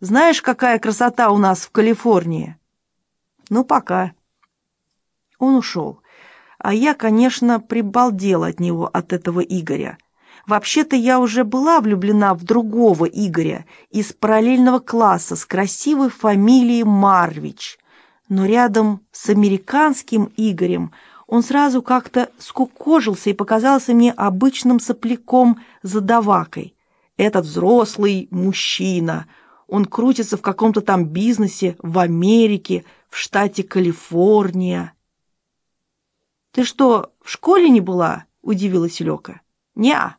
Знаешь, какая красота у нас в Калифорнии? Ну, пока. Он ушел. А я, конечно, прибалдела от него, от этого Игоря. Вообще-то я уже была влюблена в другого Игоря из параллельного класса с красивой фамилией Марвич. Но рядом с американским Игорем он сразу как-то скукожился и показался мне обычным сопляком-задавакой. Этот взрослый мужчина. Он крутится в каком-то там бизнесе в Америке, в штате Калифорния. «Ты что, в школе не была?» — удивилась Лёка. «Не-а».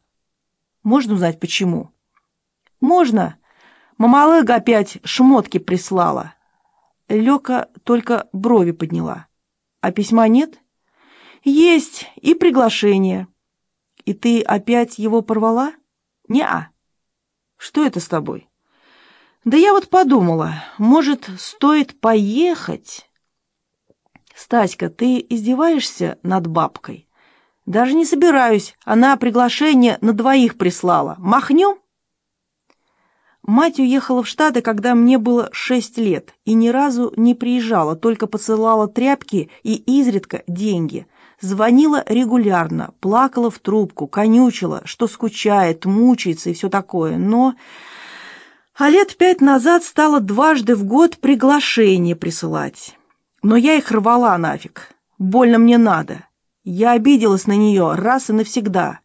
«Можно узнать, почему?» «Можно. Мамалыга опять шмотки прислала». Лёка только брови подняла. «А письма нет?» «Есть, и приглашение». «И ты опять его порвала?» «Не-а». «Что это с тобой?» «Да я вот подумала, может, стоит поехать?» «Стаська, ты издеваешься над бабкой?» «Даже не собираюсь. Она приглашение на двоих прислала. Махнем?» Мать уехала в Штаты, когда мне было шесть лет, и ни разу не приезжала, только посылала тряпки и изредка деньги. Звонила регулярно, плакала в трубку, конючила, что скучает, мучается и все такое, но... А лет пять назад стала дважды в год приглашение присылать. Но я их рвала нафиг. Больно мне надо. Я обиделась на нее раз и навсегда.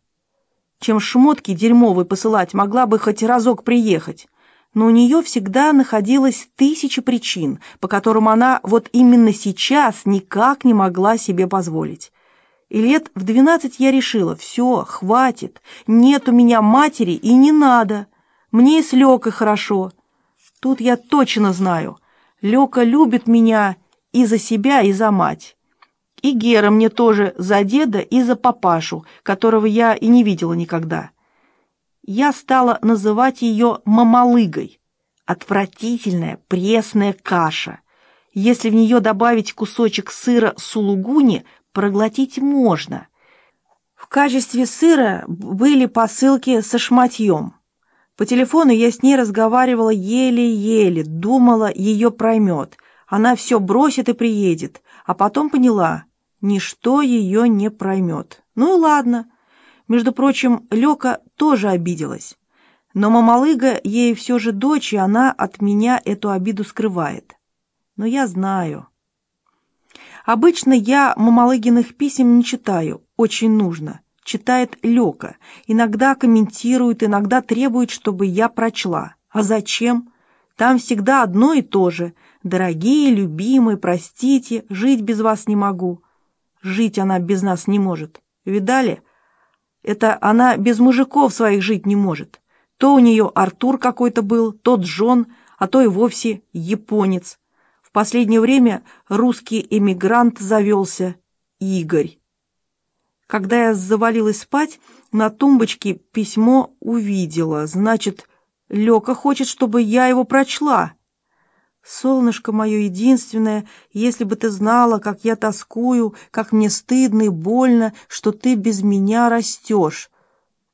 Чем шмотки дерьмовые посылать, могла бы хоть разок приехать. Но у нее всегда находилось тысячи причин, по которым она вот именно сейчас никак не могла себе позволить. И лет в двенадцать я решила, все, хватит, нет у меня матери и не надо. Мне и с Лёкой хорошо. Тут я точно знаю, Лёка любит меня и за себя, и за мать. И Гера мне тоже за деда и за папашу, которого я и не видела никогда. Я стала называть ее мамалыгой. Отвратительная пресная каша. Если в нее добавить кусочек сыра сулугуни, проглотить можно. В качестве сыра были посылки со шматьем. По телефону я с ней разговаривала еле-еле, думала, ее проймет. Она все бросит и приедет, а потом поняла, ничто ее не проймет. Ну и ладно. Между прочим, Лёка тоже обиделась. Но мамалыга ей все же дочь, и она от меня эту обиду скрывает. Но я знаю. Обычно я мамалыгиных писем не читаю, очень нужно. Читает Лёка. Иногда комментирует, иногда требует, чтобы я прочла. А зачем? Там всегда одно и то же. «Дорогие, любимые, простите, жить без вас не могу». Жить она без нас не может. Видали? Это она без мужиков своих жить не может. То у нее Артур какой-то был, то Джон, а то и вовсе японец. В последнее время русский эмигрант завелся Игорь. Когда я завалилась спать, на тумбочке письмо увидела. Значит, Лёка хочет, чтобы я его прочла. Солнышко мое единственное, если бы ты знала, как я тоскую, как мне стыдно и больно, что ты без меня растешь.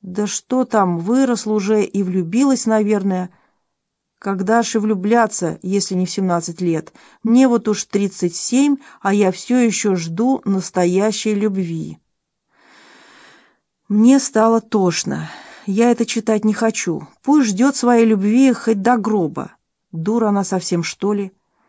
Да что там, выросла уже и влюбилась, наверное. Когда же влюбляться, если не в семнадцать лет? Мне вот уж тридцать семь, а я все еще жду настоящей любви. Мне стало тошно. Я это читать не хочу. Пусть ждет своей любви хоть до гроба. Дура она совсем, что ли?